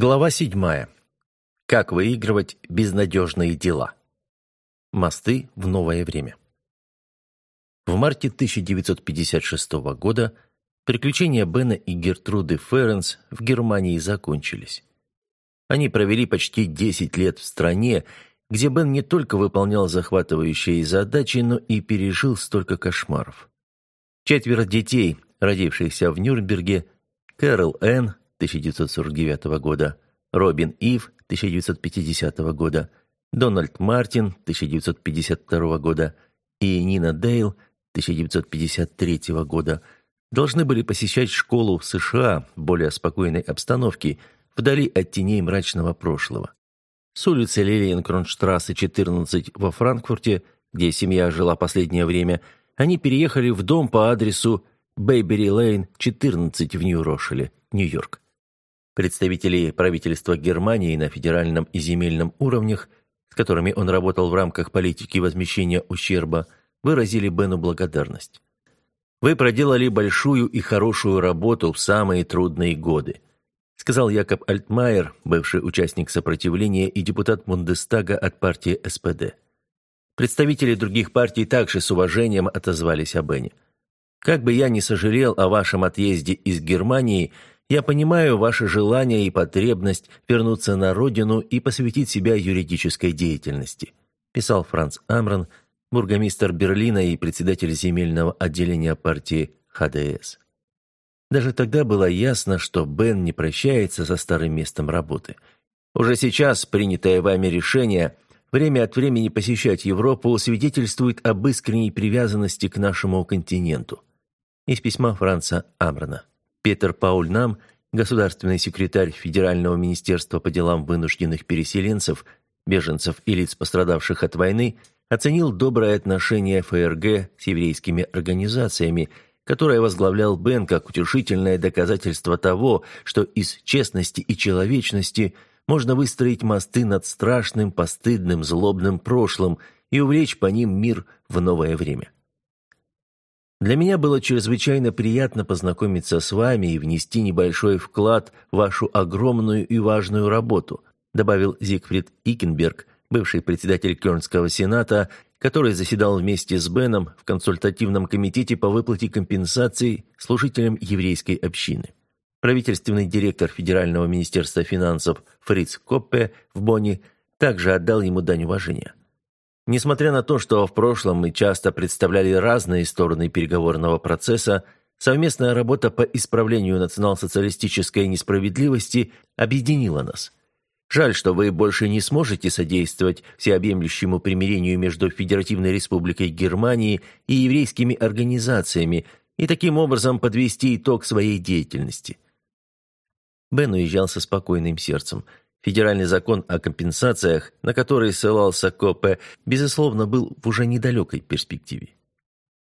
Глава седьмая. Как выигрывать безнадежные дела. Мосты в новое время. В марте 1956 года приключения Бена и Гертруды Ференс в Германии закончились. Они провели почти 10 лет в стране, где Бен не только выполнял захватывающие задачи, но и пережил столько кошмаров. Четверо детей, родившихся в Нюрнберге, Кэрол Энн, 1949 года, Робин Ив 1950 года, Дональд Мартин 1952 года и Нина Дейл 1953 года должны были посещать школу в США в более спокойной обстановке, вдали от теней мрачного прошлого. С улицы Лилиенкронштрассе, 14 во Франкфурте, где семья жила последнее время, они переехали в дом по адресу Бейбери Лейн, 14 в Нью-Рошеле, Нью-Йорк. Представители правительства Германии на федеральном и земельном уровнях, с которыми он работал в рамках политики возмещения ущерба, выразили Бену благодарность. «Вы проделали большую и хорошую работу в самые трудные годы», сказал Якоб Альтмайер, бывший участник сопротивления и депутат Бундестага от партии СПД. Представители других партий также с уважением отозвались о Бене. «Как бы я ни сожалел о вашем отъезде из Германии, я понимаю ваше желание и потребность вернуться на родину и посвятить себя юридической деятельности», писал Франц Амрон, бургомистр Берлина и председатель земельного отделения партии ХДС. Даже тогда было ясно, что Бен не прощается со старым местом работы. Уже сейчас принятое вами решение время от времени посещать Европу свидетельствует об искренней привязанности к нашему континенту. Из письма Франца Амрона. Петер Пауль Нам, государственный секретарь Федерального министерства по делам вынужденных переселенцев, беженцев и лиц, пострадавших от войны, оценил доброе отношение ФРГ с еврейскими организациями, которое возглавлял Бен как утешительное доказательство того, что из честности и человечности можно выстроить мосты над страшным, постыдным, злобным прошлым и увлечь по ним мир в новое время. Для меня было чрезвычайно приятно познакомиться с вами и внести небольшой вклад в вашу огромную и важную работу», добавил Зигфрид Икенберг, бывший председатель Кёрнского сената, который заседал вместе с Беном в консультативном комитете по выплате компенсаций служителям еврейской общины. Правительственный директор Федерального министерства финансов Фриц Коппе в Бонне также отдал ему дань уважения. Несмотря на то, что в прошлом мы часто представляли разные стороны переговорного процесса, совместная работа по исправлению национал-социалистической несправедливости объединила нас. Жаль, что вы больше не сможете содействовать всеобъемлющему примирению между Федеративной Республикой Германии и еврейскими организациями и таким образом подвести итог своей деятельности. Бен уезжал со спокойным сердцем – Федеральный закон о компенсациях, на который ссылался Копе, безусловно, был в уже недалекой перспективе.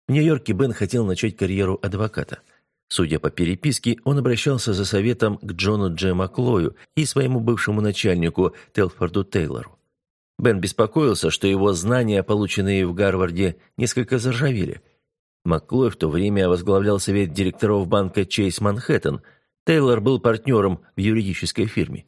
В Нью-Йорке Бен хотел начать карьеру адвоката. Судя по переписке, он обращался за советом к Джону Дже Маклою и своему бывшему начальнику Телфорду Тейлору. Бен беспокоился, что его знания, полученные в Гарварде, несколько заржавели. Маклой в то время возглавлял совет директоров банка Чейз Манхэттен. Тейлор был партнером в юридической фирме.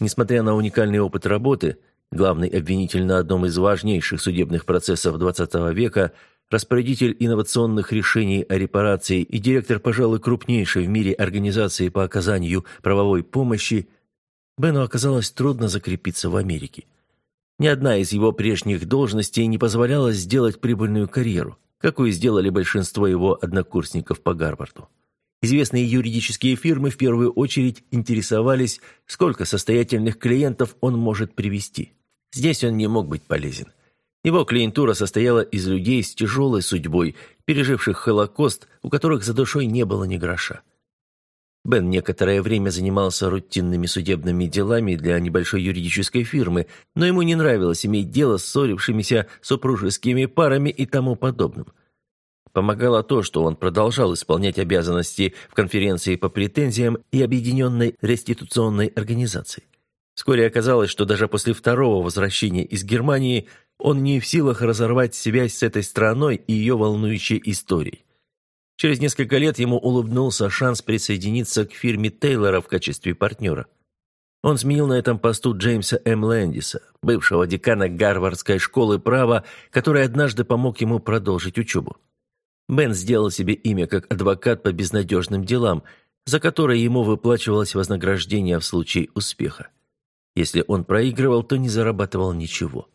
Несмотря на уникальный опыт работы, главный обвинитель на одном из важнейших судебных процессов XX века, распорядитель инновационных решений о репарации и директор, пожалуй, крупнейшей в мире организации по оказанию правовой помощи, Бену оказалось трудно закрепиться в Америке. Ни одна из его прежних должностей не позволяла сделать прибыльную карьеру, какую сделали большинство его однокурсников по Гарварду. Известные юридические фирмы в первую очередь интересовались, сколько состоятельных клиентов он может привести. Здесь он не мог быть полезен. Его клиентура состояла из людей с тяжелой судьбой, переживших Холокост, у которых за душой не было ни гроша. Бен некоторое время занимался рутинными судебными делами для небольшой юридической фирмы, но ему не нравилось иметь дело с ссорившимися супружескими парами и тому подобным – Помогало то, что он продолжал исполнять обязанности в конференции по претензиям и объединенной реституционной организации. Вскоре оказалось, что даже после второго возвращения из Германии он не в силах разорвать связь с этой страной и ее волнующей историей. Через несколько лет ему улыбнулся шанс присоединиться к фирме Тейлора в качестве партнера. Он сменил на этом посту Джеймса М. Лэндиса, бывшего декана Гарвардской школы права, который однажды помог ему продолжить учебу. Бен сделал себе имя как адвокат по безнадежным делам, за которые ему выплачивалось вознаграждение в случае успеха. Если он проигрывал, то не зарабатывал ничего.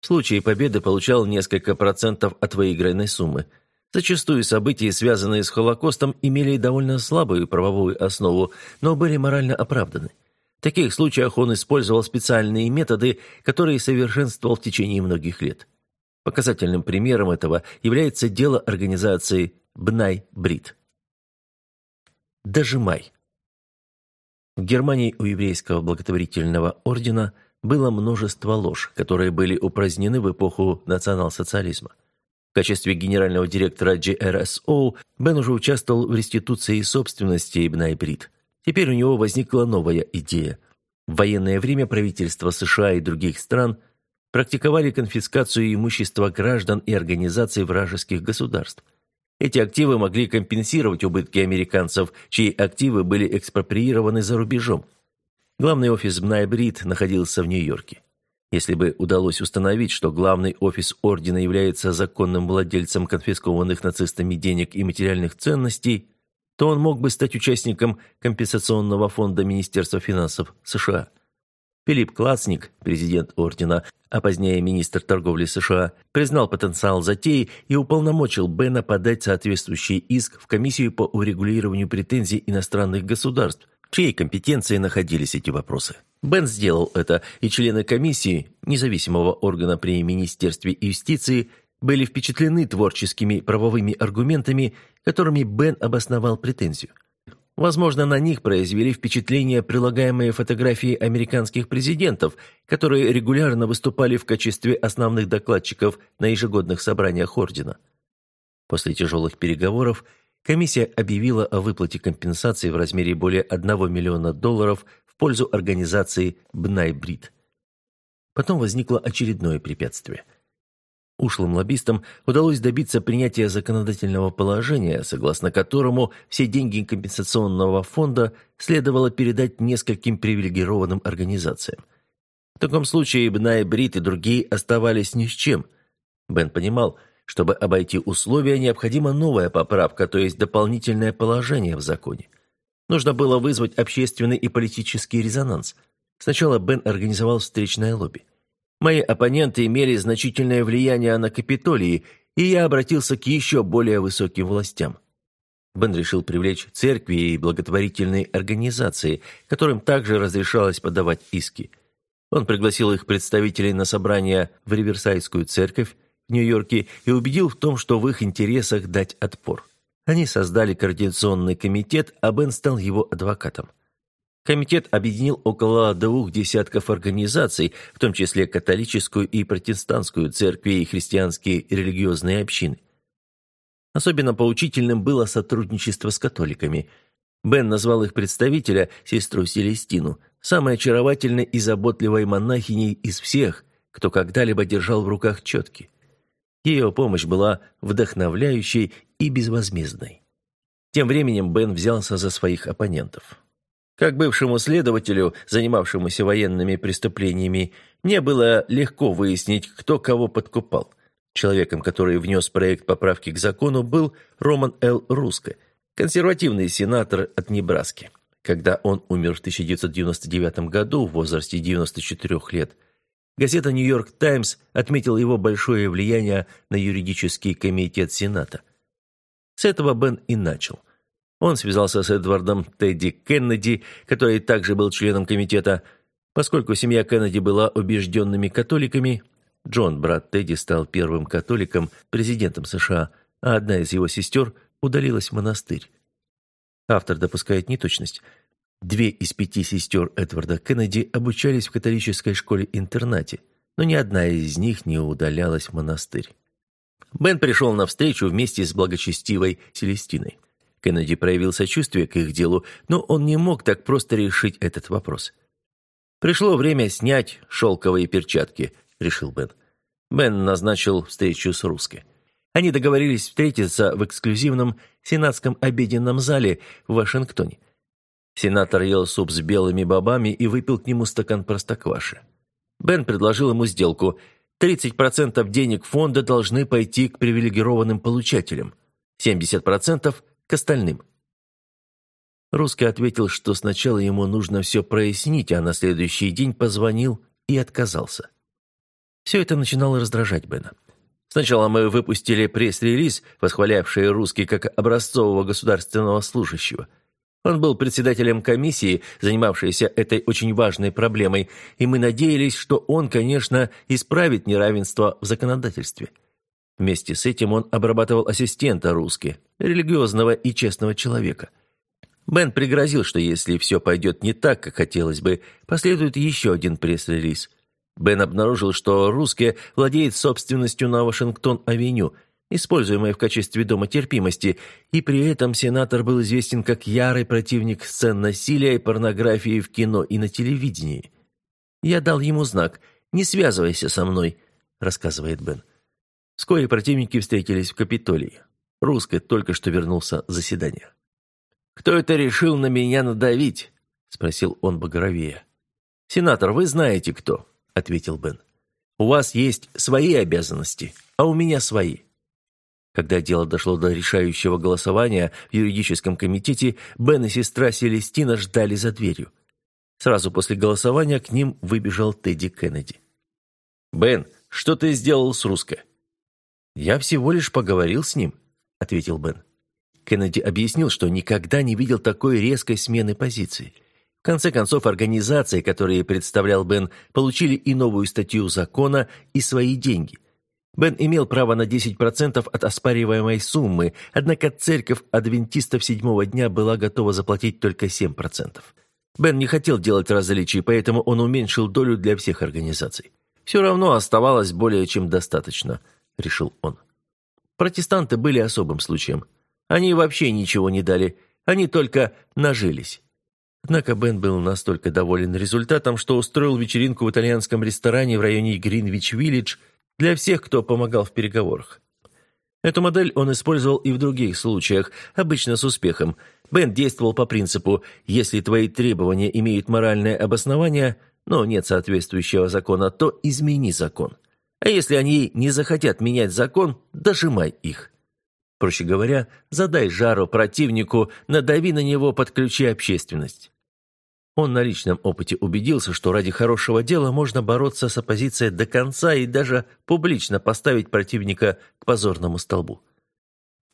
В случае победы получал несколько процентов от выигранной суммы. Зачастую события, связанные с Холокостом, имели довольно слабую правовую основу, но были морально оправданы. В таких случаях он использовал специальные методы, которые совершенствовал в течение многих лет. Показательным примером этого является дело организации Бнай-Брит. Дожимай. В Германии у еврейского благотворительного ордена было множество лож, которые были упразднены в эпоху национал-социализма. В качестве генерального директора GRSO Бен уже участвовал в реституции собственности Ибн Брит. Теперь у него возникла новая идея. В военное время правительства США и других стран практиковали конфискацию имущества граждан и организаций вражеских государств – эти активы могли компенсировать убытки американцев, чьи активы были экспроприированы за рубежом. Главный офис Бнайбрид находился в Нью-Йорке. Если бы удалось установить, что главный офис ордена является законным владельцем конфискованных нацистами денег и материальных ценностей, то он мог бы стать участником компенсационного фонда Министерства финансов США. Филипп Клацник, президент ордена, а позднее министр торговли США, признал потенциал затеи и уполномочил Бена подать соответствующий иск в комиссию по урегулированию претензий иностранных государств, в чьей компетенции находились эти вопросы. Бен сделал это, и члены комиссии, независимого органа при Министерстве юстиции, были впечатлены творческими правовыми аргументами, которыми Бен обосновал претензию. Возможно, на них произвели впечатление прилагаемые фотографии американских президентов, которые регулярно выступали в качестве основных докладчиков на ежегодных собраниях Ордена. После тяжелых переговоров комиссия объявила о выплате компенсации в размере более 1 миллиона долларов в пользу организации «Бнайбрид». Потом возникло очередное препятствие – Ушлым лоббистам удалось добиться принятия законодательного положения, согласно которому все деньги компенсационного фонда следовало передать нескольким привилегированным организациям. В таком случае Бна и Брит и другие оставались ни с чем. Бен понимал, чтобы обойти условия, необходима новая поправка, то есть дополнительное положение в законе. Нужно было вызвать общественный и политический резонанс. Сначала Бен организовал встречное лобби. Мои оппоненты имели значительное влияние на Капитолии, и я обратился к еще более высоким властям. Бен решил привлечь церкви и благотворительные организации, которым также разрешалось подавать иски. Он пригласил их представителей на собрание в Риверсайдскую церковь в Нью-Йорке и убедил в том, что в их интересах дать отпор. Они создали координационный комитет, а Бен стал его адвокатом. Комитет объединил около двух десятков организаций, в том числе католическую и протестантскую церкви и христианские религиозные общины. Особенно поучительным было сотрудничество с католиками. Бен назвал их представителя, сестру Селестину, самой очаровательной и заботливой монахиней из всех, кто когда-либо держал в руках четки. Ее помощь была вдохновляющей и безвозмездной. Тем временем Бен взялся за своих оппонентов. Как бывшему следователю, занимавшемуся военными преступлениями, мне было легко выяснить, кто кого подкупал. Человеком, который внес проект поправки к закону, был Роман Л. Руско, консервативный сенатор от Небраски. Когда он умер в 1999 году в возрасте 94 лет, газета «Нью-Йорк Таймс» отметила его большое влияние на юридический комитет Сената. С этого Бен и начал. Он связался с Эдвардом Тедди Кеннеди, который также был членом комитета. Поскольку семья Кеннеди была убежденными католиками, Джон, брат Тедди, стал первым католиком, президентом США, а одна из его сестер удалилась в монастырь. Автор допускает неточность. Две из пяти сестер Эдварда Кеннеди обучались в католической школе-интернате, но ни одна из них не удалялась в монастырь. Бен пришел на встречу вместе с благочестивой Селестиной. Кеннеди проявил сочувствие к их делу, но он не мог так просто решить этот вопрос. «Пришло время снять шелковые перчатки», — решил Бен. Бен назначил встречу с русской. Они договорились встретиться в эксклюзивном сенатском обеденном зале в Вашингтоне. Сенатор ел суп с белыми бобами и выпил к нему стакан простокваши. Бен предложил ему сделку. 30% денег фонда должны пойти к привилегированным получателям, 70% к остальным. Русский ответил, что сначала ему нужно все прояснить, а на следующий день позвонил и отказался. Все это начинало раздражать Бена. Сначала мы выпустили пресс-релиз, восхвалявший русский как образцового государственного служащего. Он был председателем комиссии, занимавшейся этой очень важной проблемой, и мы надеялись, что он, конечно, исправит неравенство в законодательстве. Вместе с этим он обрабатывал ассистента русски, религиозного и честного человека. Бен пригрозил, что если все пойдет не так, как хотелось бы, последует еще один пресс-релиз – Бен обнаружил, что русские владеет собственностью на Вашингтон-авеню, используемой в качестве дома терпимости, и при этом сенатор был известен как ярый противник сцен насилия и порнографии в кино и на телевидении. «Я дал ему знак «Не связывайся со мной», — рассказывает Бен. Вскоре противники встретились в Капитолии. Русский только что вернулся с заседания. «Кто это решил на меня надавить?» — спросил он Багровея. «Сенатор, вы знаете, кто ответил Бен. «У вас есть свои обязанности, а у меня свои». Когда дело дошло до решающего голосования в юридическом комитете, Бен и сестра Селестина ждали за дверью. Сразу после голосования к ним выбежал Тедди Кеннеди. «Бен, что ты сделал с Руско?» «Я всего лишь поговорил с ним», — ответил Бен. Кеннеди объяснил, что никогда не видел такой резкой смены позиций конце концов, организации, которые представлял Бен, получили и новую статью закона, и свои деньги. Бен имел право на 10% от оспариваемой суммы, однако церковь адвентистов седьмого дня была готова заплатить только 7%. Бен не хотел делать различий, поэтому он уменьшил долю для всех организаций. «Все равно оставалось более чем достаточно», — решил он. Протестанты были особым случаем. Они вообще ничего не дали, они только нажились. Однако Бен был настолько доволен результатом, что устроил вечеринку в итальянском ресторане в районе Гринвич-Виллидж для всех, кто помогал в переговорах. Эту модель он использовал и в других случаях, обычно с успехом. Бен действовал по принципу «если твои требования имеют моральное обоснование, но нет соответствующего закона, то измени закон. А если они не захотят менять закон, дожимай их». Проще говоря, задай жару противнику, надави на него, подключи общественность. Он на личном опыте убедился, что ради хорошего дела можно бороться с оппозицией до конца и даже публично поставить противника к позорному столбу.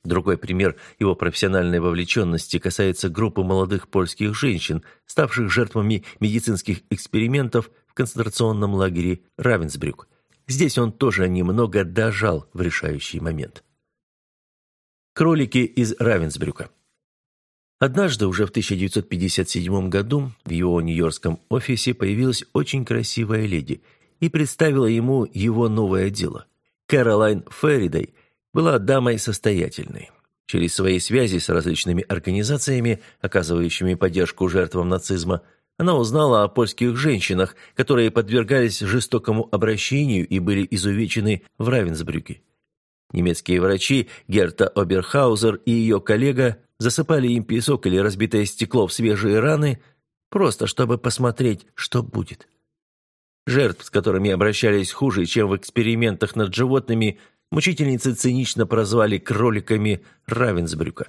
Другой пример его профессиональной вовлеченности касается группы молодых польских женщин, ставших жертвами медицинских экспериментов в концентрационном лагере Равенсбрюк. Здесь он тоже немного дожал в решающий момент. Кролики из Равенсбрюка. Однажды, уже в 1957 году, в его нью-йоркском офисе появилась очень красивая леди и представила ему его новое дело. Кэролайн Ферридей была дамой состоятельной. Через свои связи с различными организациями, оказывающими поддержку жертвам нацизма, она узнала о польских женщинах, которые подвергались жестокому обращению и были изувечены в Равенсбрюке. Немецкие врачи Герта Оберхаузер и ее коллега засыпали им песок или разбитое стекло в свежие раны, просто чтобы посмотреть, что будет. Жертв, с которыми обращались хуже, чем в экспериментах над животными, мучительницы цинично прозвали кроликами Равенсбрюка.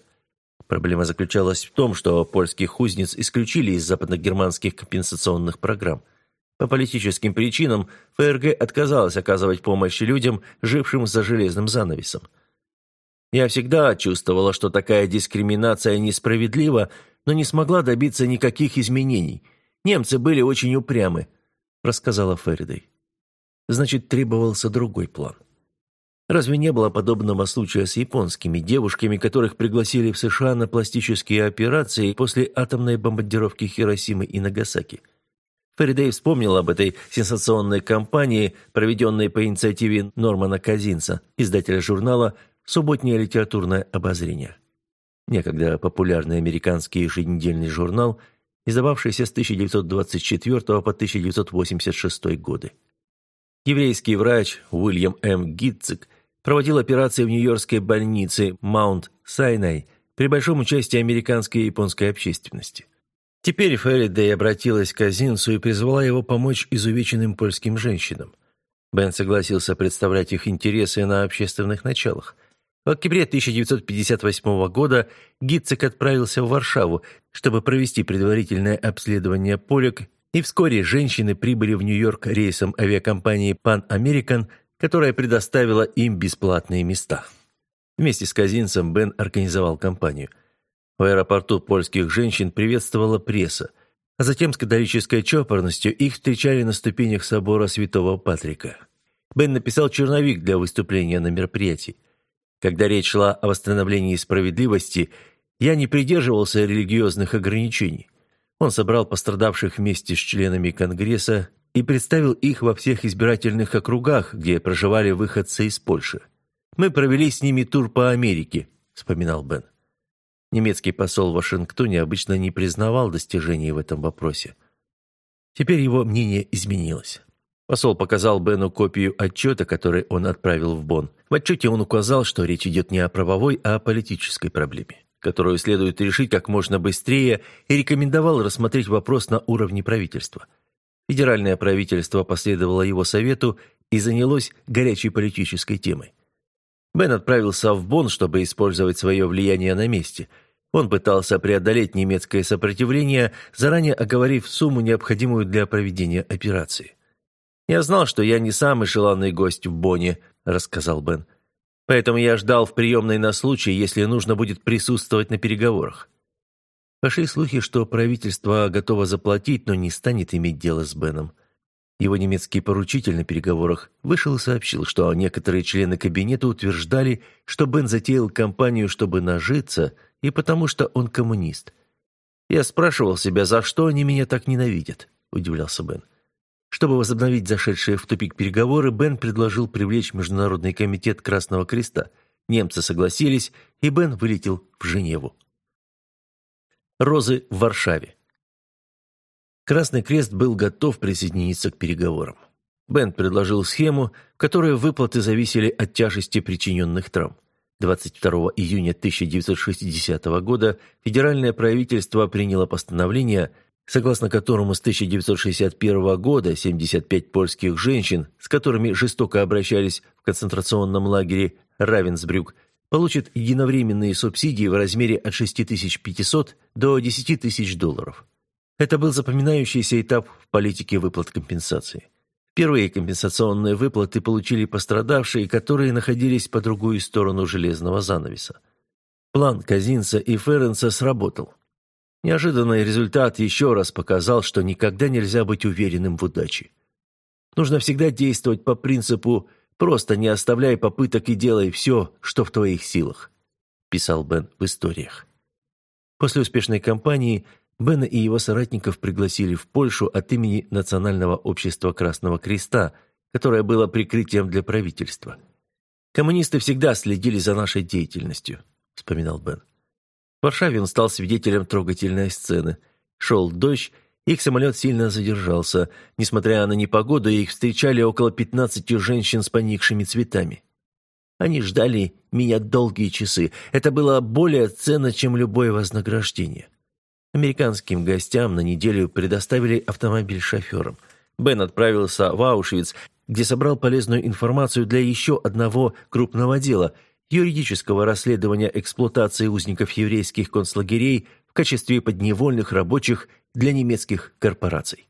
Проблема заключалась в том, что польских узниц исключили из западногерманских компенсационных программ – по политическим причинам ФРГ отказалась оказывать помощь людям, жившим за железным занавесом. Я всегда чувствовала, что такая дискриминация несправедлива, но не смогла добиться никаких изменений. Немцы были очень упрямы, рассказала Феридей. Значит, требовался другой план. Разве не было подобного случая с японскими девушками, которых пригласили в США на пластические операции после атомной бомбардировки Хиросимы и Нагасаки? Феридей вспомнил об этой сенсационной кампании, проведенной по инициативе Нормана Казинца, издателя журнала «Субботнее литературное обозрение». Некогда популярный американский еженедельный журнал, издававшийся с 1924 по 1986 годы. Еврейский врач Уильям М. Гитцик проводил операции в нью-йоркской больнице Маунт-Сайнай при большом участии американской и японской общественности. Теперь Ферридей обратилась к Азинцу и призвала его помочь изувеченным польским женщинам. Бен согласился представлять их интересы на общественных началах. В октябре 1958 года Гитцек отправился в Варшаву, чтобы провести предварительное обследование полек, и вскоре женщины прибыли в Нью-Йорк рейсом авиакомпании Pan American, которая предоставила им бесплатные места. Вместе с Казинцем Бен организовал компанию. В аэропорту польских женщин приветствовала пресса, а затем с католической чопорностью их встречали на ступенях собора Святого Патрика. Бен написал черновик для выступления на мероприятии. Когда речь шла о восстановлении справедливости, я не придерживался религиозных ограничений. Он собрал пострадавших вместе с членами Конгресса и представил их во всех избирательных округах, где проживали выходцы из Польши. Мы провели с ними тур по Америке», — вспоминал Бен. Немецкий посол в Вашингтоне обычно не признавал достижений в этом вопросе. Теперь его мнение изменилось. Посол показал Бену копию отчета, который он отправил в Бонн. В отчете он указал, что речь идет не о правовой, а о политической проблеме, которую следует решить как можно быстрее, и рекомендовал рассмотреть вопрос на уровне правительства. Федеральное правительство последовало его совету и занялось горячей политической темой. Бен отправился в Бонн, чтобы использовать свое влияние на месте. Он пытался преодолеть немецкое сопротивление, заранее оговорив сумму, необходимую для проведения операции. «Я знал, что я не самый желанный гость в Бонне», — рассказал Бен. «Поэтому я ждал в приемной на случай, если нужно будет присутствовать на переговорах». Пошли слухи, что правительство готово заплатить, но не станет иметь дело с Беном. Его немецкий поручитель на переговорах вышел и сообщил, что некоторые члены кабинета утверждали, что Бен затеял кампанию, чтобы нажиться, и потому что он коммунист. «Я спрашивал себя, за что они меня так ненавидят?» – удивлялся Бен. Чтобы возобновить зашедшие в тупик переговоры, Бен предложил привлечь Международный комитет Красного Креста. Немцы согласились, и Бен вылетел в Женеву. Розы в Варшаве. Красный Крест был готов присоединиться к переговорам. Бен предложил схему, в которой выплаты зависели от тяжести причиненных травм. 22 июня 1960 года федеральное правительство приняло постановление, согласно которому с 1961 года 75 польских женщин, с которыми жестоко обращались в концентрационном лагере Равенсбрюк, получат единовременные субсидии в размере от 6500 до 10 тысяч долларов. Это был запоминающийся этап в политике выплат компенсации. Первые компенсационные выплаты получили пострадавшие, которые находились по другую сторону железного занавеса. План Казинца и Ференса сработал. Неожиданный результат еще раз показал, что никогда нельзя быть уверенным в удаче. Нужно всегда действовать по принципу «просто не оставляй попыток и делай все, что в твоих силах», писал Бен в историях. После успешной кампании – Бена и его соратников пригласили в Польшу от имени Национального общества Красного Креста, которое было прикрытием для правительства. «Коммунисты всегда следили за нашей деятельностью», — вспоминал Бен. В Варшаве он стал свидетелем трогательной сцены. Шел дождь, их самолет сильно задержался. Несмотря на непогоду, их встречали около 15 женщин с поникшими цветами. Они ждали меня долгие часы. Это было более ценно, чем любое вознаграждение. Американским гостям на неделю предоставили автомобиль шофером. Бен отправился в Аушвиц, где собрал полезную информацию для еще одного крупного дела – юридического расследования эксплуатации узников еврейских концлагерей в качестве подневольных рабочих для немецких корпораций.